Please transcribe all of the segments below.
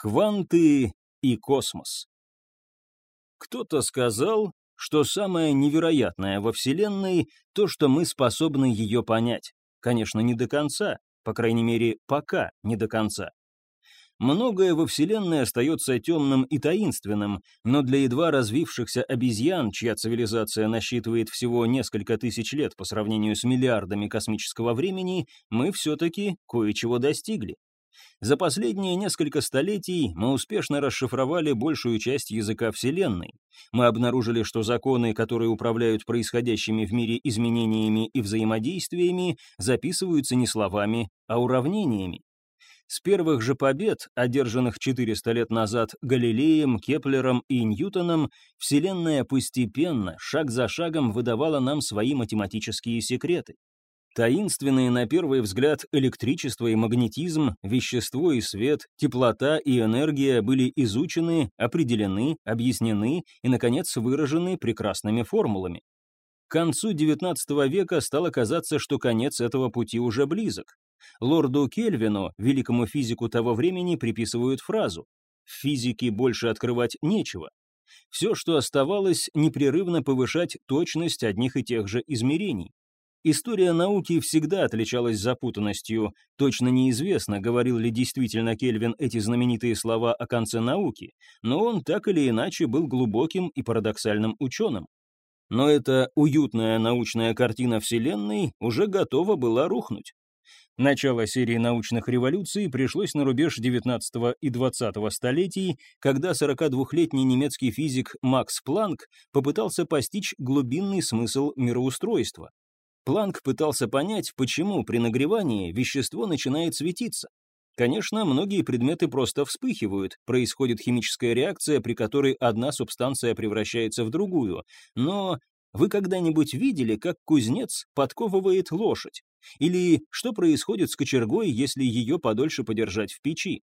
Кванты и космос. Кто-то сказал, что самое невероятное во Вселенной — то, что мы способны ее понять. Конечно, не до конца, по крайней мере, пока не до конца. Многое во Вселенной остается темным и таинственным, но для едва развившихся обезьян, чья цивилизация насчитывает всего несколько тысяч лет по сравнению с миллиардами космического времени, мы все-таки кое-чего достигли. За последние несколько столетий мы успешно расшифровали большую часть языка Вселенной. Мы обнаружили, что законы, которые управляют происходящими в мире изменениями и взаимодействиями, записываются не словами, а уравнениями. С первых же побед, одержанных 400 лет назад Галилеем, Кеплером и Ньютоном, Вселенная постепенно, шаг за шагом выдавала нам свои математические секреты. Таинственные на первый взгляд электричество и магнетизм, вещество и свет, теплота и энергия были изучены, определены, объяснены и, наконец, выражены прекрасными формулами. К концу XIX века стало казаться, что конец этого пути уже близок. Лорду Кельвину, великому физику того времени, приписывают фразу «В физике больше открывать нечего». Все, что оставалось, непрерывно повышать точность одних и тех же измерений. История науки всегда отличалась запутанностью. Точно неизвестно, говорил ли действительно Кельвин эти знаменитые слова о конце науки, но он так или иначе был глубоким и парадоксальным ученым. Но эта уютная научная картина Вселенной уже готова была рухнуть. Начало серии научных революций пришлось на рубеж XIX и XX столетий, когда 42-летний немецкий физик Макс Планк попытался постичь глубинный смысл мироустройства. Планк пытался понять, почему при нагревании вещество начинает светиться. Конечно, многие предметы просто вспыхивают, происходит химическая реакция, при которой одна субстанция превращается в другую, но вы когда-нибудь видели, как кузнец подковывает лошадь? Или что происходит с кочергой, если ее подольше подержать в печи?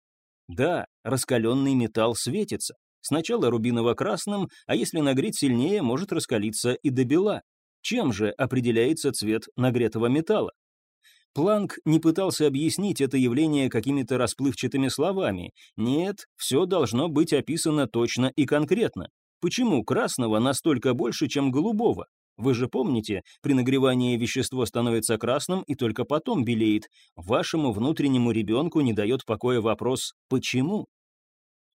Да, раскаленный металл светится. Сначала рубиново-красным, а если нагреть сильнее, может раскалиться и до бела. Чем же определяется цвет нагретого металла? Планк не пытался объяснить это явление какими-то расплывчатыми словами. Нет, все должно быть описано точно и конкретно. Почему красного настолько больше, чем голубого? Вы же помните, при нагревании вещество становится красным и только потом белеет. Вашему внутреннему ребенку не дает покоя вопрос «почему?».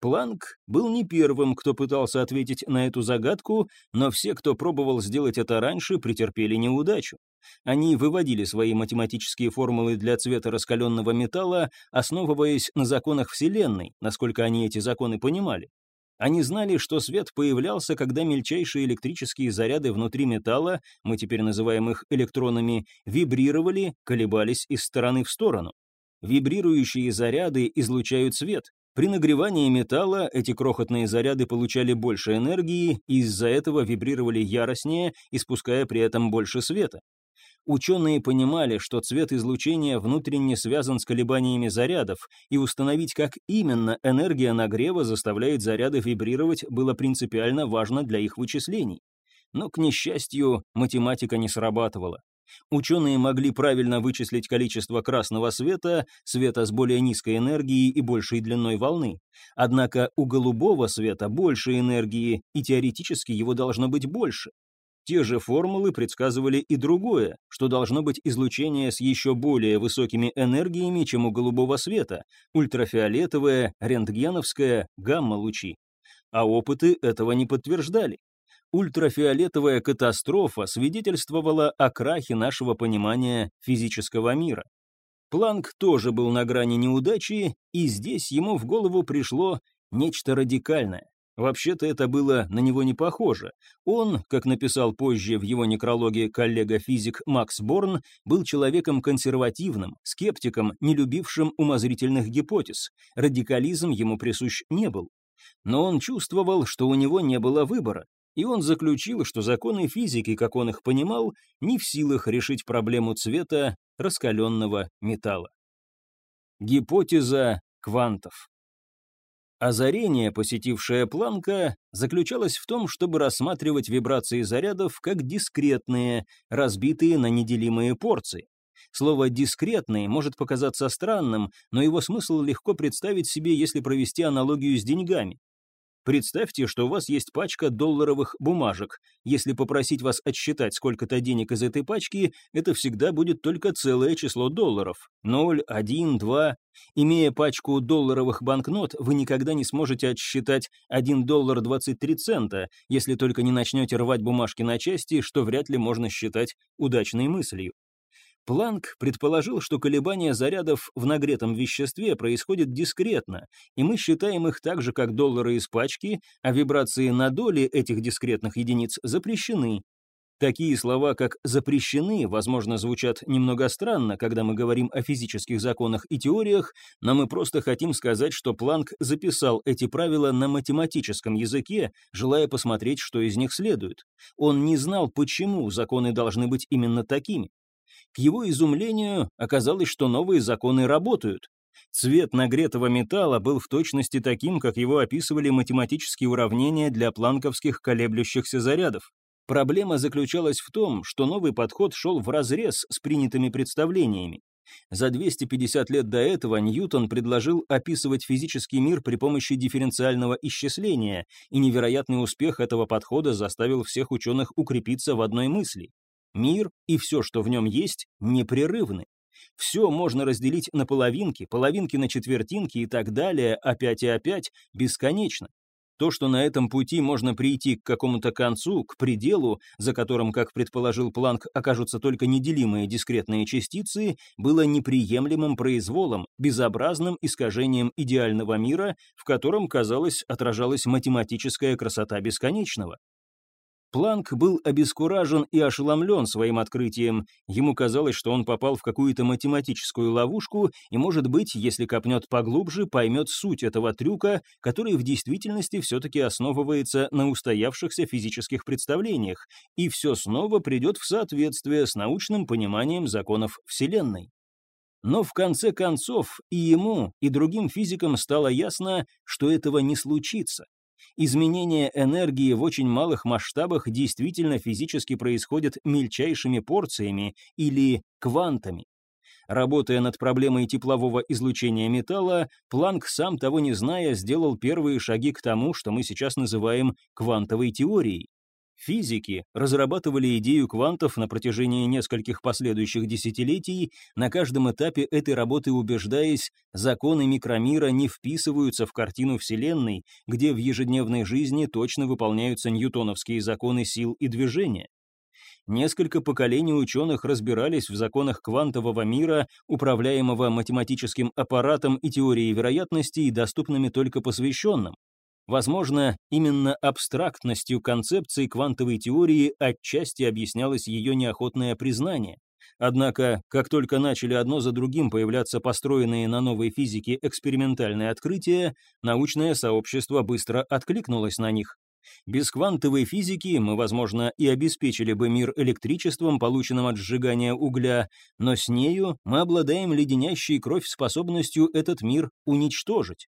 Планк был не первым, кто пытался ответить на эту загадку, но все, кто пробовал сделать это раньше, претерпели неудачу. Они выводили свои математические формулы для цвета раскаленного металла, основываясь на законах Вселенной, насколько они эти законы понимали. Они знали, что свет появлялся, когда мельчайшие электрические заряды внутри металла, мы теперь называем их электронами, вибрировали, колебались из стороны в сторону. Вибрирующие заряды излучают свет, при нагревании металла эти крохотные заряды получали больше энергии и из-за этого вибрировали яростнее, испуская при этом больше света. Ученые понимали, что цвет излучения внутренне связан с колебаниями зарядов, и установить, как именно энергия нагрева заставляет заряды вибрировать, было принципиально важно для их вычислений. Но, к несчастью, математика не срабатывала. Ученые могли правильно вычислить количество красного света, света с более низкой энергией и большей длиной волны. Однако у голубого света больше энергии, и теоретически его должно быть больше. Те же формулы предсказывали и другое, что должно быть излучение с еще более высокими энергиями, чем у голубого света, ультрафиолетовое, рентгеновское, гамма-лучи. А опыты этого не подтверждали. Ультрафиолетовая катастрофа свидетельствовала о крахе нашего понимания физического мира. Планк тоже был на грани неудачи, и здесь ему в голову пришло нечто радикальное. Вообще-то это было на него не похоже. Он, как написал позже в его некрологе коллега-физик Макс Борн, был человеком консервативным, скептиком, не любившим умозрительных гипотез. Радикализм ему присущ не был. Но он чувствовал, что у него не было выбора, и он заключил, что законы физики, как он их понимал, не в силах решить проблему цвета раскаленного металла. Гипотеза квантов Озарение, посетившее Планка, заключалось в том, чтобы рассматривать вибрации зарядов как дискретные, разбитые на неделимые порции. Слово «дискретный» может показаться странным, но его смысл легко представить себе, если провести аналогию с деньгами. Представьте, что у вас есть пачка долларовых бумажек. Если попросить вас отсчитать сколько-то денег из этой пачки, это всегда будет только целое число долларов. 0, 1, 2. Имея пачку долларовых банкнот, вы никогда не сможете отсчитать 1 доллар 23 цента, если только не начнете рвать бумажки на части, что вряд ли можно считать удачной мыслью. Планк предположил, что колебания зарядов в нагретом веществе происходят дискретно, и мы считаем их так же, как доллары из пачки, а вибрации на доли этих дискретных единиц запрещены. Такие слова, как «запрещены», возможно, звучат немного странно, когда мы говорим о физических законах и теориях, но мы просто хотим сказать, что Планк записал эти правила на математическом языке, желая посмотреть, что из них следует. Он не знал, почему законы должны быть именно такими. К его изумлению оказалось, что новые законы работают. Цвет нагретого металла был в точности таким, как его описывали математические уравнения для планковских колеблющихся зарядов. Проблема заключалась в том, что новый подход шел вразрез с принятыми представлениями. За 250 лет до этого Ньютон предложил описывать физический мир при помощи дифференциального исчисления, и невероятный успех этого подхода заставил всех ученых укрепиться в одной мысли. Мир и все, что в нем есть, непрерывны. Все можно разделить на половинки, половинки на четвертинки и так далее, опять и опять, бесконечно. То, что на этом пути можно прийти к какому-то концу, к пределу, за которым, как предположил Планк, окажутся только неделимые дискретные частицы, было неприемлемым произволом, безобразным искажением идеального мира, в котором, казалось, отражалась математическая красота бесконечного. Планк был обескуражен и ошеломлен своим открытием. Ему казалось, что он попал в какую-то математическую ловушку и, может быть, если копнет поглубже, поймет суть этого трюка, который в действительности все-таки основывается на устоявшихся физических представлениях, и все снова придет в соответствие с научным пониманием законов Вселенной. Но в конце концов и ему, и другим физикам стало ясно, что этого не случится. Изменение энергии в очень малых масштабах действительно физически происходит мельчайшими порциями или квантами. Работая над проблемой теплового излучения металла, Планк, сам того не зная, сделал первые шаги к тому, что мы сейчас называем квантовой теорией. Физики разрабатывали идею квантов на протяжении нескольких последующих десятилетий, на каждом этапе этой работы убеждаясь, законы микромира не вписываются в картину Вселенной, где в ежедневной жизни точно выполняются ньютоновские законы сил и движения. Несколько поколений ученых разбирались в законах квантового мира, управляемого математическим аппаратом и теорией вероятностей, доступными только посвященным. Возможно, именно абстрактностью концепции квантовой теории отчасти объяснялось ее неохотное признание. Однако, как только начали одно за другим появляться построенные на новой физике экспериментальные открытия, научное сообщество быстро откликнулось на них. Без квантовой физики мы, возможно, и обеспечили бы мир электричеством, полученным от сжигания угля, но с нею мы обладаем леденящей кровь способностью этот мир уничтожить.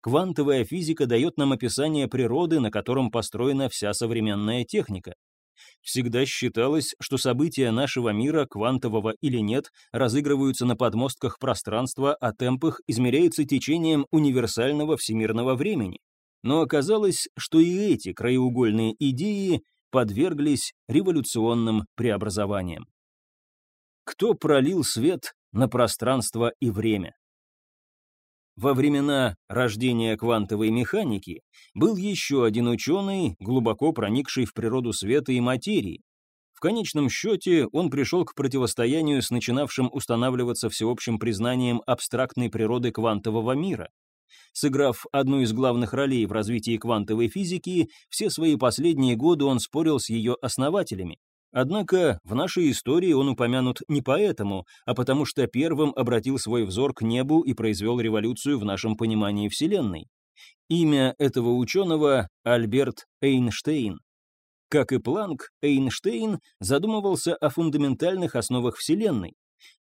Квантовая физика дает нам описание природы, на котором построена вся современная техника. Всегда считалось, что события нашего мира, квантового или нет, разыгрываются на подмостках пространства, а темпах измеряется течением универсального всемирного времени. Но оказалось, что и эти краеугольные идеи подверглись революционным преобразованиям. Кто пролил свет на пространство и время? Во времена рождения квантовой механики был еще один ученый, глубоко проникший в природу света и материи. В конечном счете он пришел к противостоянию с начинавшим устанавливаться всеобщим признанием абстрактной природы квантового мира. Сыграв одну из главных ролей в развитии квантовой физики, все свои последние годы он спорил с ее основателями, Однако в нашей истории он упомянут не поэтому, а потому что первым обратил свой взор к небу и произвел революцию в нашем понимании Вселенной. Имя этого ученого — Альберт Эйнштейн. Как и Планк, Эйнштейн задумывался о фундаментальных основах Вселенной.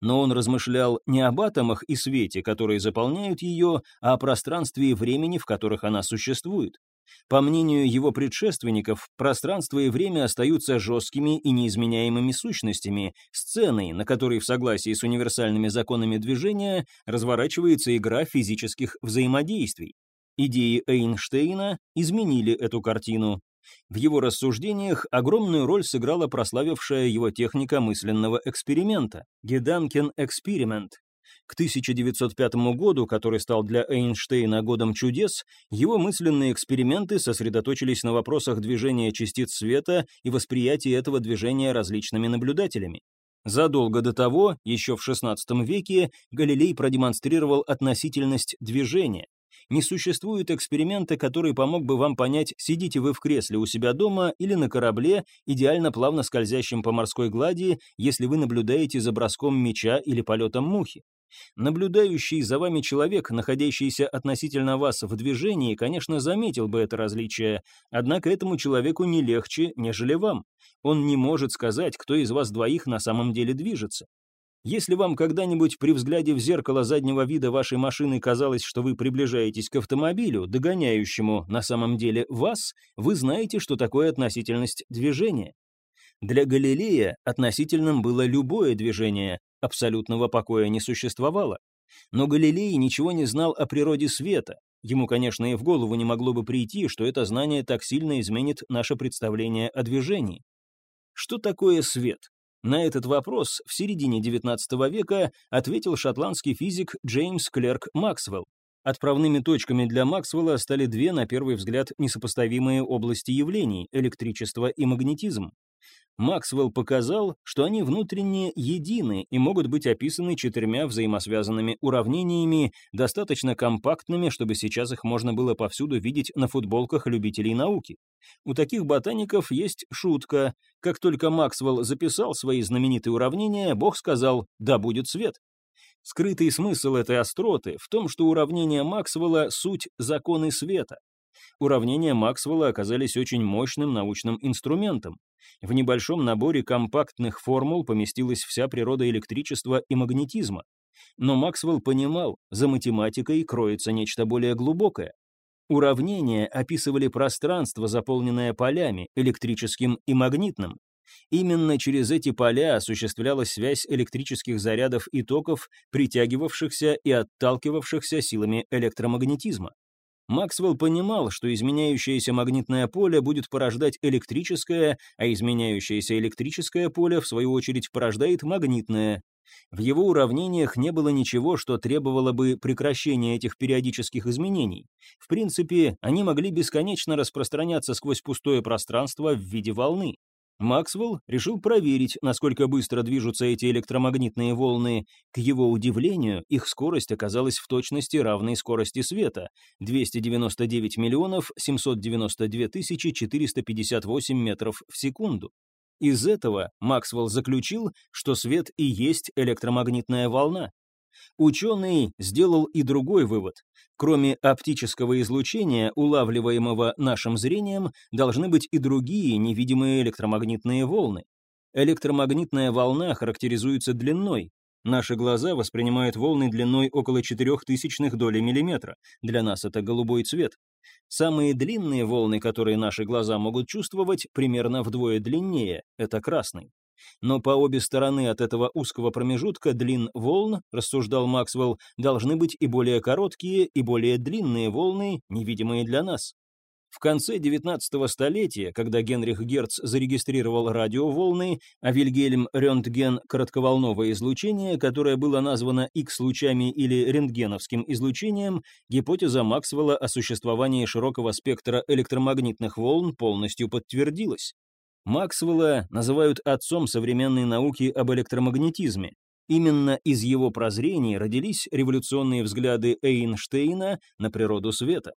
Но он размышлял не об атомах и свете, которые заполняют ее, а о пространстве и времени, в которых она существует. По мнению его предшественников, пространство и время остаются жесткими и неизменяемыми сущностями, сценой, на которой в согласии с универсальными законами движения разворачивается игра физических взаимодействий. Идеи Эйнштейна изменили эту картину. В его рассуждениях огромную роль сыграла прославившая его техника мысленного эксперимента – Геданкен эксперимент, к 1905 году, который стал для Эйнштейна годом чудес, его мысленные эксперименты сосредоточились на вопросах движения частиц света и восприятия этого движения различными наблюдателями. Задолго до того, еще в XVI веке, Галилей продемонстрировал относительность движения. Не существует эксперимента, который помог бы вам понять, сидите вы в кресле у себя дома или на корабле, идеально плавно скользящем по морской глади, если вы наблюдаете за броском мяча или полетом мухи. Наблюдающий за вами человек, находящийся относительно вас в движении, конечно, заметил бы это различие, однако этому человеку не легче, нежели вам. Он не может сказать, кто из вас двоих на самом деле движется. Если вам когда-нибудь при взгляде в зеркало заднего вида вашей машины казалось, что вы приближаетесь к автомобилю, догоняющему на самом деле вас, вы знаете, что такое относительность движения. Для Галилея относительным было любое движение, абсолютного покоя не существовало. Но Галилей ничего не знал о природе света. Ему, конечно, и в голову не могло бы прийти, что это знание так сильно изменит наше представление о движении. Что такое свет? На этот вопрос в середине XIX века ответил шотландский физик Джеймс Клерк Максвелл. Отправными точками для Максвелла стали две, на первый взгляд, несопоставимые области явлений – электричество и магнетизм. Максвелл показал, что они внутренне едины и могут быть описаны четырьмя взаимосвязанными уравнениями, достаточно компактными, чтобы сейчас их можно было повсюду видеть на футболках любителей науки. У таких ботаников есть шутка. Как только Максвелл записал свои знаменитые уравнения, Бог сказал «да будет свет». Скрытый смысл этой остроты в том, что уравнения Максвелла — суть законы света. Уравнения Максвелла оказались очень мощным научным инструментом. В небольшом наборе компактных формул поместилась вся природа электричества и магнетизма. Но Максвелл понимал, за математикой кроется нечто более глубокое. Уравнения описывали пространство, заполненное полями, электрическим и магнитным. Именно через эти поля осуществлялась связь электрических зарядов и токов, притягивавшихся и отталкивавшихся силами электромагнетизма. Максвелл понимал, что изменяющееся магнитное поле будет порождать электрическое, а изменяющееся электрическое поле, в свою очередь, порождает магнитное. В его уравнениях не было ничего, что требовало бы прекращения этих периодических изменений. В принципе, они могли бесконечно распространяться сквозь пустое пространство в виде волны. Максвелл решил проверить, насколько быстро движутся эти электромагнитные волны. К его удивлению, их скорость оказалась в точности равной скорости света — 299 миллионов 792 тысячи 458 метров в секунду. Из этого Максвелл заключил, что свет и есть электромагнитная волна. Ученый сделал и другой вывод. Кроме оптического излучения, улавливаемого нашим зрением, должны быть и другие невидимые электромагнитные волны. Электромагнитная волна характеризуется длиной. Наши глаза воспринимают волны длиной около 4000 доли миллиметра. Для нас это голубой цвет. Самые длинные волны, которые наши глаза могут чувствовать, примерно вдвое длиннее, это красный. Но по обе стороны от этого узкого промежутка длин волн, рассуждал Максвелл, должны быть и более короткие, и более длинные волны, невидимые для нас. В конце 19 столетия, когда Генрих Герц зарегистрировал радиоволны, а Вильгельм Рентген – коротковолновое излучение, которое было названо X-лучами или рентгеновским излучением, гипотеза Максвелла о существовании широкого спектра электромагнитных волн полностью подтвердилась. Максвелла называют отцом современной науки об электромагнетизме. Именно из его прозрений родились революционные взгляды Эйнштейна на природу света.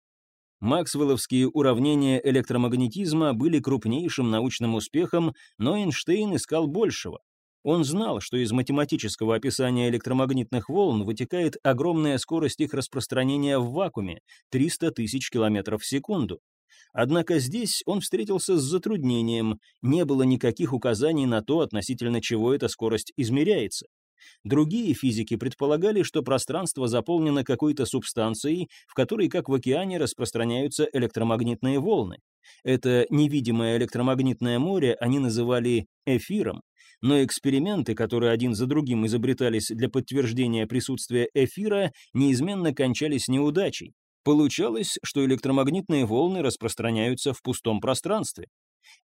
Максвелловские уравнения электромагнетизма были крупнейшим научным успехом, но Эйнштейн искал большего. Он знал, что из математического описания электромагнитных волн вытекает огромная скорость их распространения в вакууме – 300 тысяч километров в секунду. Однако здесь он встретился с затруднением, не было никаких указаний на то, относительно чего эта скорость измеряется. Другие физики предполагали, что пространство заполнено какой-то субстанцией, в которой, как в океане, распространяются электромагнитные волны. Это невидимое электромагнитное море они называли эфиром, но эксперименты, которые один за другим изобретались для подтверждения присутствия эфира, неизменно кончались неудачей. Получалось, что электромагнитные волны распространяются в пустом пространстве.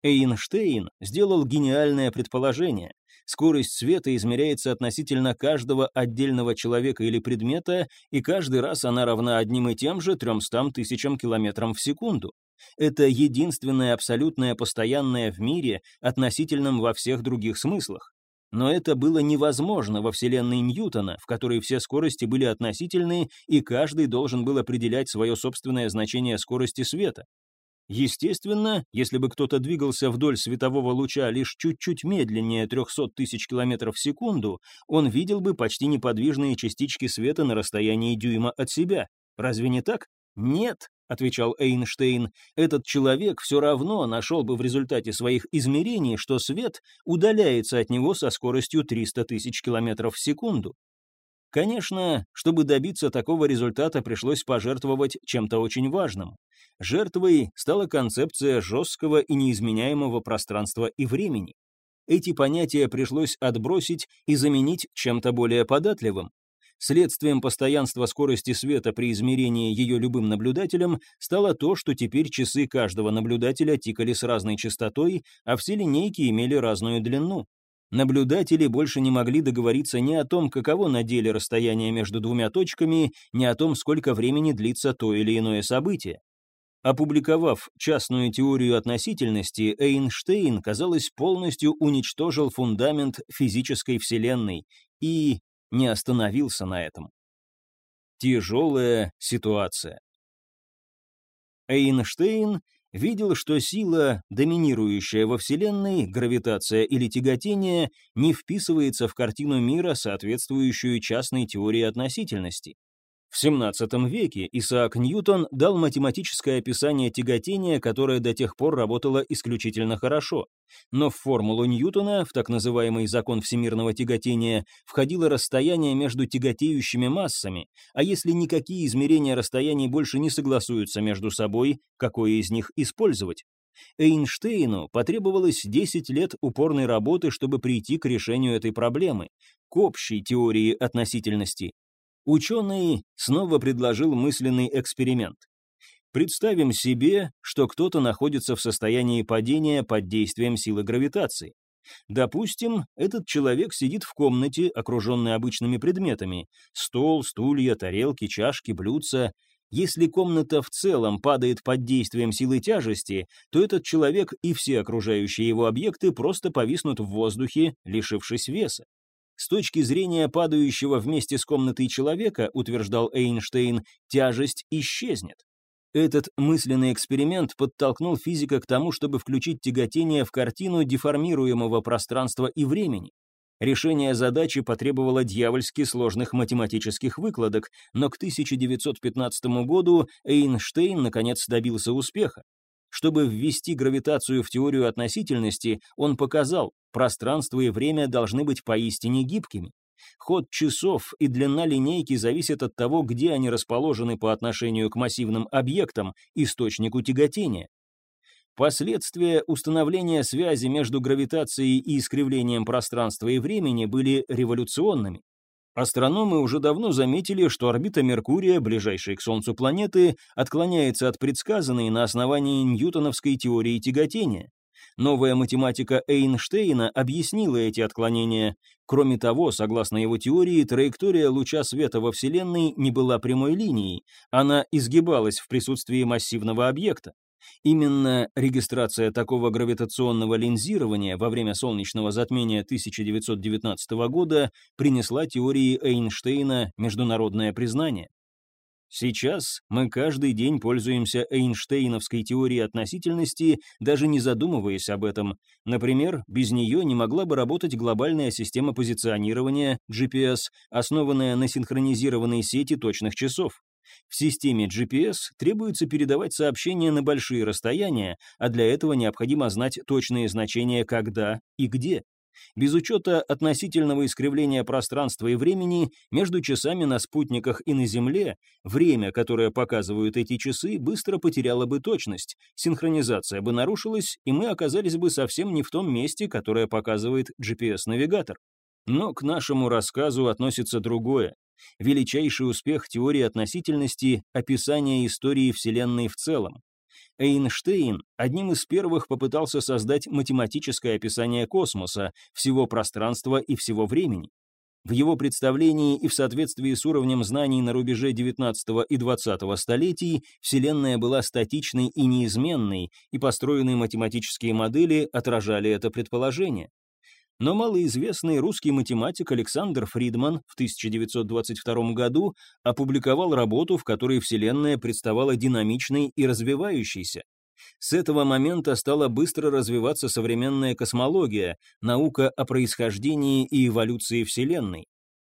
Эйнштейн сделал гениальное предположение. Скорость света измеряется относительно каждого отдельного человека или предмета, и каждый раз она равна одним и тем же 300 тысячам километрам в секунду. Это единственное абсолютное постоянное в мире, относительном во всех других смыслах. Но это было невозможно во вселенной Ньютона, в которой все скорости были относительны, и каждый должен был определять свое собственное значение скорости света. Естественно, если бы кто-то двигался вдоль светового луча лишь чуть-чуть медленнее 300 тысяч километров в секунду, он видел бы почти неподвижные частички света на расстоянии дюйма от себя. Разве не так? Нет, отвечал Эйнштейн, этот человек все равно нашел бы в результате своих измерений, что свет удаляется от него со скоростью 300 тысяч километров в секунду. Конечно, чтобы добиться такого результата, пришлось пожертвовать чем-то очень важным. Жертвой стала концепция жесткого и неизменяемого пространства и времени. Эти понятия пришлось отбросить и заменить чем-то более податливым. Следствием постоянства скорости света при измерении ее любым наблюдателем стало то, что теперь часы каждого наблюдателя тикали с разной частотой, а все линейки имели разную длину. Наблюдатели больше не могли договориться ни о том, каково на деле расстояние между двумя точками, ни о том, сколько времени длится то или иное событие. Опубликовав частную теорию относительности, Эйнштейн, казалось, полностью уничтожил фундамент физической Вселенной и не остановился на этом. Тяжелая ситуация. Эйнштейн видел, что сила, доминирующая во Вселенной, гравитация или тяготение, не вписывается в картину мира, соответствующую частной теории относительности. В XVII веке Исаак Ньютон дал математическое описание тяготения, которое до тех пор работало исключительно хорошо. Но в формулу Ньютона, в так называемый закон всемирного тяготения, входило расстояние между тяготеющими массами, а если никакие измерения расстояний больше не согласуются между собой, какое из них использовать? Эйнштейну потребовалось 10 лет упорной работы, чтобы прийти к решению этой проблемы, к общей теории относительности, Ученый снова предложил мысленный эксперимент. Представим себе, что кто-то находится в состоянии падения под действием силы гравитации. Допустим, этот человек сидит в комнате, окруженной обычными предметами – стол, стулья, тарелки, чашки, блюдца. Если комната в целом падает под действием силы тяжести, то этот человек и все окружающие его объекты просто повиснут в воздухе, лишившись веса. С точки зрения падающего вместе с комнатой человека, утверждал Эйнштейн, тяжесть исчезнет. Этот мысленный эксперимент подтолкнул физика к тому, чтобы включить тяготение в картину деформируемого пространства и времени. Решение задачи потребовало дьявольски сложных математических выкладок, но к 1915 году Эйнштейн наконец добился успеха. Чтобы ввести гравитацию в теорию относительности, он показал, пространство и время должны быть поистине гибкими. Ход часов и длина линейки зависят от того, где они расположены по отношению к массивным объектам, источнику тяготения. Последствия установления связи между гравитацией и искривлением пространства и времени были революционными. Астрономы уже давно заметили, что орбита Меркурия, ближайшей к Солнцу планеты, отклоняется от предсказанной на основании ньютоновской теории тяготения. Новая математика Эйнштейна объяснила эти отклонения. Кроме того, согласно его теории, траектория луча света во Вселенной не была прямой линией, она изгибалась в присутствии массивного объекта. Именно регистрация такого гравитационного линзирования во время солнечного затмения 1919 года принесла теории Эйнштейна международное признание. Сейчас мы каждый день пользуемся Эйнштейновской теорией относительности, даже не задумываясь об этом. Например, без нее не могла бы работать глобальная система позиционирования GPS, основанная на синхронизированной сети точных часов. В системе GPS требуется передавать сообщения на большие расстояния, а для этого необходимо знать точные значения когда и где. Без учета относительного искривления пространства и времени, между часами на спутниках и на Земле, время, которое показывают эти часы, быстро потеряло бы точность, синхронизация бы нарушилась, и мы оказались бы совсем не в том месте, которое показывает GPS-навигатор. Но к нашему рассказу относится другое. Величайший успех теории относительности – описание истории Вселенной в целом. Эйнштейн одним из первых попытался создать математическое описание космоса, всего пространства и всего времени. В его представлении и в соответствии с уровнем знаний на рубеже XIX и XX столетий Вселенная была статичной и неизменной, и построенные математические модели отражали это предположение. Но малоизвестный русский математик Александр Фридман в 1922 году опубликовал работу, в которой Вселенная представала динамичной и развивающейся. С этого момента стала быстро развиваться современная космология, наука о происхождении и эволюции Вселенной.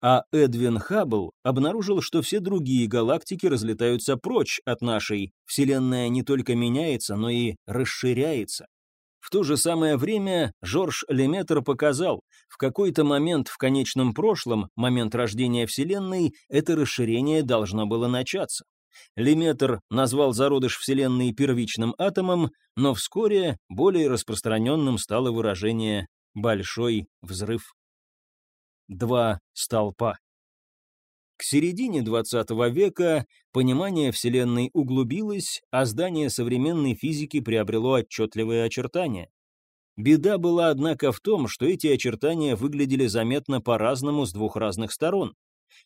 А Эдвин Хаббл обнаружил, что все другие галактики разлетаются прочь от нашей. Вселенная не только меняется, но и расширяется. В то же самое время Жорж Леметр показал, в какой-то момент в конечном прошлом, момент рождения Вселенной, это расширение должно было начаться. Леметр назвал зародыш Вселенной первичным атомом, но вскоре более распространенным стало выражение «большой взрыв». Два столпа. К середине XX века понимание Вселенной углубилось, а здание современной физики приобрело отчетливые очертания. Беда была, однако, в том, что эти очертания выглядели заметно по-разному с двух разных сторон.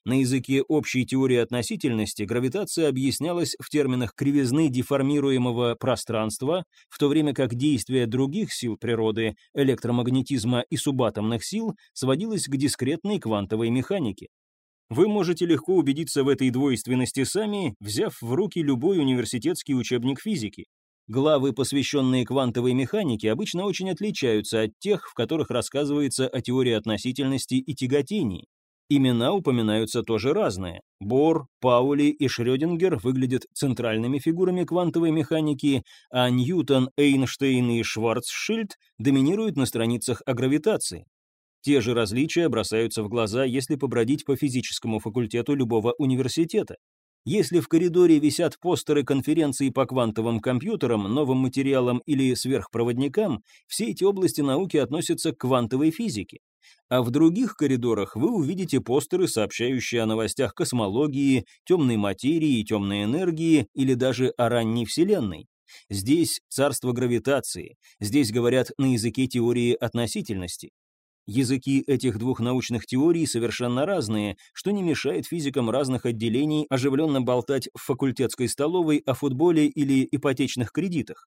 На языке общей теории относительности гравитация объяснялась в терминах кривизны деформируемого пространства, в то время как действие других сил природы, электромагнетизма и субатомных сил, сводилось к дискретной квантовой механике. Вы можете легко убедиться в этой двойственности сами, взяв в руки любой университетский учебник физики. Главы, посвященные квантовой механике, обычно очень отличаются от тех, в которых рассказывается о теории относительности и тяготении. Имена упоминаются тоже разные. Бор, Паули и Шрёдингер выглядят центральными фигурами квантовой механики, а Ньютон, Эйнштейн и Шварцшильд доминируют на страницах о гравитации. Те же различия бросаются в глаза, если побродить по физическому факультету любого университета. Если в коридоре висят постеры конференций по квантовым компьютерам, новым материалам или сверхпроводникам, все эти области науки относятся к квантовой физике. А в других коридорах вы увидите постеры, сообщающие о новостях космологии, темной материи темной энергии или даже о ранней Вселенной. Здесь царство гравитации, здесь говорят на языке теории относительности. Языки этих двух научных теорий совершенно разные, что не мешает физикам разных отделений оживленно болтать в факультетской столовой о футболе или ипотечных кредитах.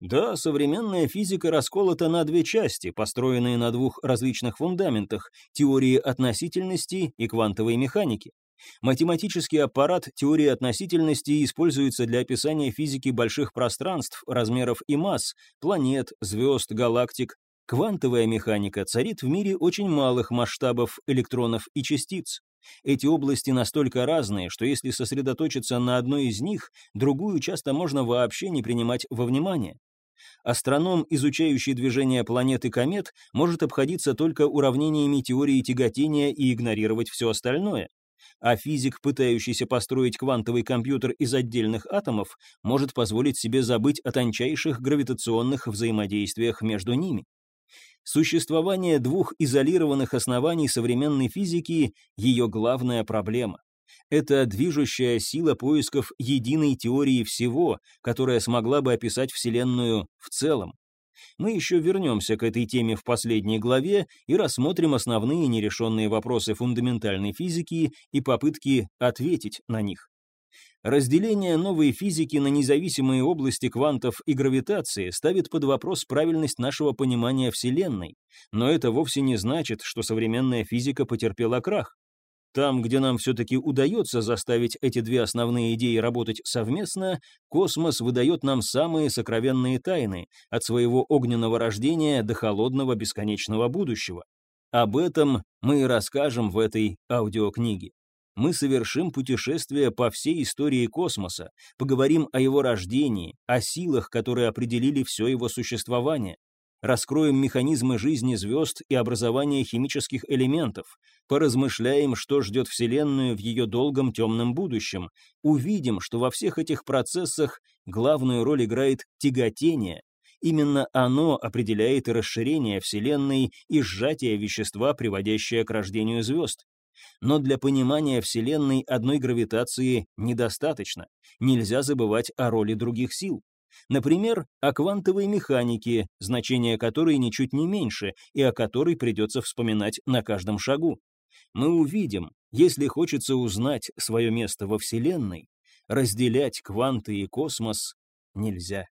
Да, современная физика расколота на две части, построенные на двух различных фундаментах – теории относительности и квантовой механики. Математический аппарат теории относительности используется для описания физики больших пространств, размеров и масс, планет, звезд, галактик, Квантовая механика царит в мире очень малых масштабов электронов и частиц. Эти области настолько разные, что если сосредоточиться на одной из них, другую часто можно вообще не принимать во внимание. Астроном, изучающий движение планет и комет, может обходиться только уравнениями теории тяготения и игнорировать все остальное. А физик, пытающийся построить квантовый компьютер из отдельных атомов, может позволить себе забыть о тончайших гравитационных взаимодействиях между ними. Существование двух изолированных оснований современной физики – ее главная проблема. Это движущая сила поисков единой теории всего, которая смогла бы описать Вселенную в целом. Мы еще вернемся к этой теме в последней главе и рассмотрим основные нерешенные вопросы фундаментальной физики и попытки ответить на них. Разделение новой физики на независимые области квантов и гравитации ставит под вопрос правильность нашего понимания Вселенной, но это вовсе не значит, что современная физика потерпела крах. Там, где нам все-таки удается заставить эти две основные идеи работать совместно, космос выдает нам самые сокровенные тайны, от своего огненного рождения до холодного бесконечного будущего. Об этом мы и расскажем в этой аудиокниге мы совершим путешествие по всей истории космоса, поговорим о его рождении, о силах, которые определили все его существование. раскроем механизмы жизни звезд и образования химических элементов, поразмышляем, что ждет Вселенную в ее долгом темном будущем, увидим, что во всех этих процессах главную роль играет тяготение. Именно оно определяет расширение Вселенной, и сжатие вещества, приводящее к рождению звезд. Но для понимания Вселенной одной гравитации недостаточно. Нельзя забывать о роли других сил. Например, о квантовой механике, значение которой ничуть не меньше, и о которой придется вспоминать на каждом шагу мы увидим, если хочется узнать свое место во Вселенной, разделять кванты и космос нельзя.